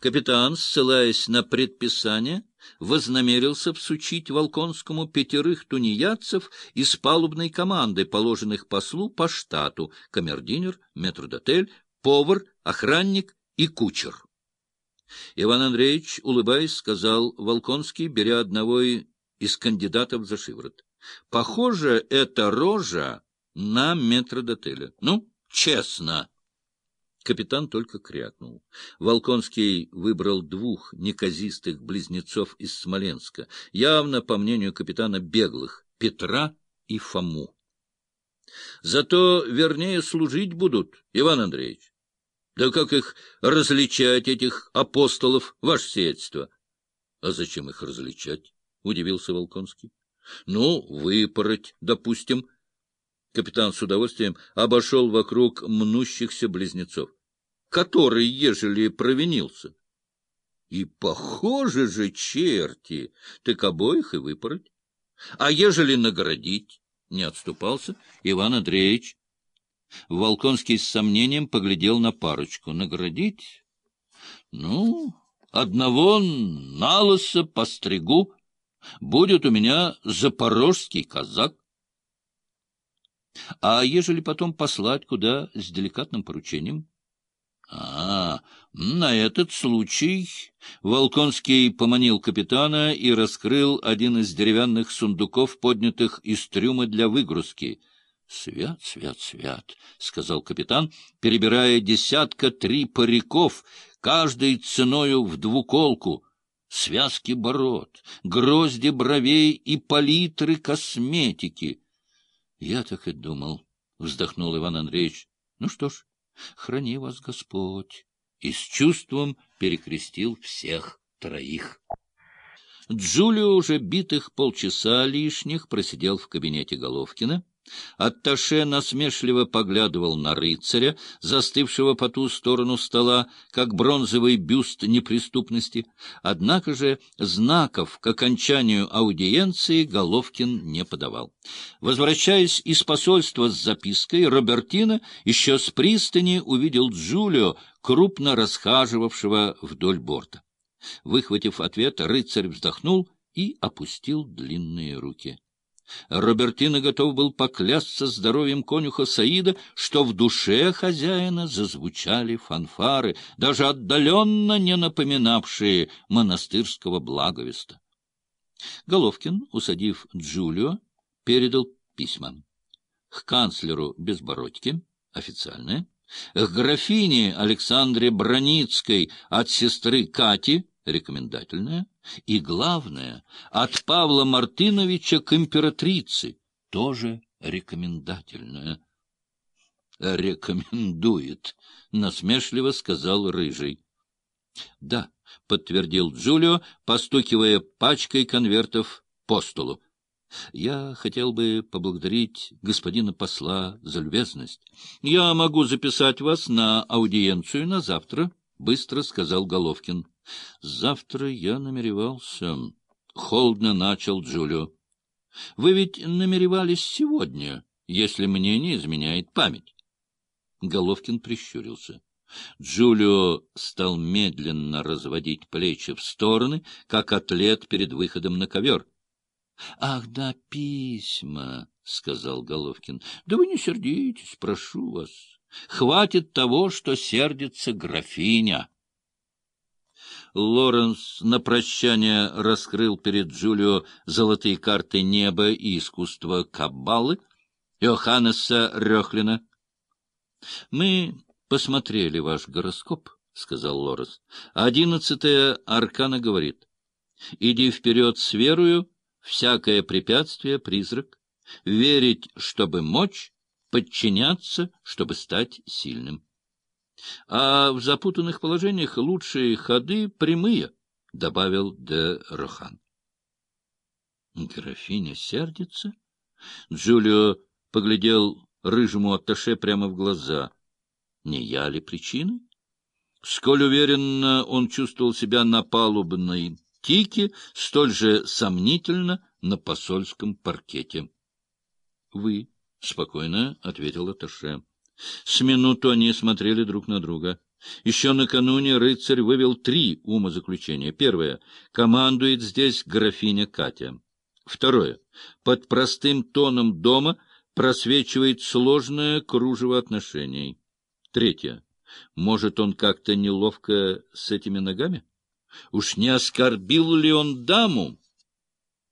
Капитан, ссылаясь на предписание, вознамерился всучить Волконскому пятерых тунеядцев из палубной команды, положенных послу по штату, камердинер, метрдотель, повар, охранник и кучер. Иван Андреевич, улыбаясь, сказал Волконский, беря одного из кандидатов за шиворот. — Похоже, это рожа на метрдотеля. Ну, честно. Капитан только крякнул. Волконский выбрал двух неказистых близнецов из Смоленска, явно, по мнению капитана, беглых — Петра и Фому. Зато вернее служить будут, Иван Андреевич. Да как их различать, этих апостолов, ваше сиятельство? — А зачем их различать? — удивился Волконский. — Ну, выпороть, допустим, — Капитан с удовольствием обошел вокруг мнущихся близнецов. Который, ежели провинился? И похоже же, черти, так обоих и выпороть. А ежели наградить? Не отступался Иван Андреевич. Волконский с сомнением поглядел на парочку. Наградить? Ну, одного налоса постригу. Будет у меня запорожский казак. А ежели потом послать куда с деликатным поручением? А, на этот случай Волконский поманил капитана и раскрыл один из деревянных сундуков, поднятых из трюма для выгрузки. — Свят, свят, свят, — сказал капитан, перебирая десятка три париков, каждой ценою в двуколку, связки бород, грозди бровей и палитры косметики. — Я так и думал, — вздохнул Иван Андреевич. — Ну что ж, храни вас Господь. И с чувством перекрестил всех троих. Джулио уже битых полчаса лишних просидел в кабинете Головкина, Атташе насмешливо поглядывал на рыцаря, застывшего по ту сторону стола, как бронзовый бюст неприступности. Однако же знаков к окончанию аудиенции Головкин не подавал. Возвращаясь из посольства с запиской, Робертино еще с пристани увидел Джулио, крупно расхаживавшего вдоль борта. Выхватив ответ, рыцарь вздохнул и опустил длинные руки. Робертино готов был поклясться здоровьем конюха Саида, что в душе хозяина зазвучали фанфары, даже отдаленно не напоминавшие монастырского благовеста. Головкин, усадив Джулио, передал письма. К канцлеру Безбородьке, официальное, к графине Александре Броницкой от сестры Кати, рекомендательное, и, главное, от Павла Мартыновича к императрице, тоже рекомендательное. «Рекомендует», — насмешливо сказал Рыжий. «Да», — подтвердил Джулио, постукивая пачкой конвертов по столу. «Я хотел бы поблагодарить господина посла за любезность. Я могу записать вас на аудиенцию на завтра», — быстро сказал Головкин. — Завтра я намеревался... — холодно начал Джулио. — Вы ведь намеревались сегодня, если мне не изменяет память. Головкин прищурился. Джулио стал медленно разводить плечи в стороны, как атлет перед выходом на ковер. — Ах да, письма, — сказал Головкин. — Да вы не сердитесь, прошу вас. Хватит того, что сердится графиня. Лоренс на прощание раскрыл перед Джулио золотые карты неба и искусства Каббалы Иоханнеса Рехлина. — Мы посмотрели ваш гороскоп, — сказал Лоренс. — Одиннадцатая аркана говорит. — Иди вперед с верою, всякое препятствие — призрак. Верить, чтобы мочь, подчиняться, чтобы стать сильным. А в запутанных положениях лучшие ходы прямые, — добавил де Рохан. Графиня сердится? Джулио поглядел рыжему атташе прямо в глаза. Не я ли причиной? Сколь уверенно он чувствовал себя на палубной тике, столь же сомнительно на посольском паркете. — Вы, — спокойно ответил Атташе. С минуту они смотрели друг на друга. Еще накануне рыцарь вывел три умозаключения. Первое. Командует здесь графиня Катя. Второе. Под простым тоном дома просвечивает сложное кружево отношений. Третье. Может, он как-то неловко с этими ногами? Уж не оскорбил ли он даму?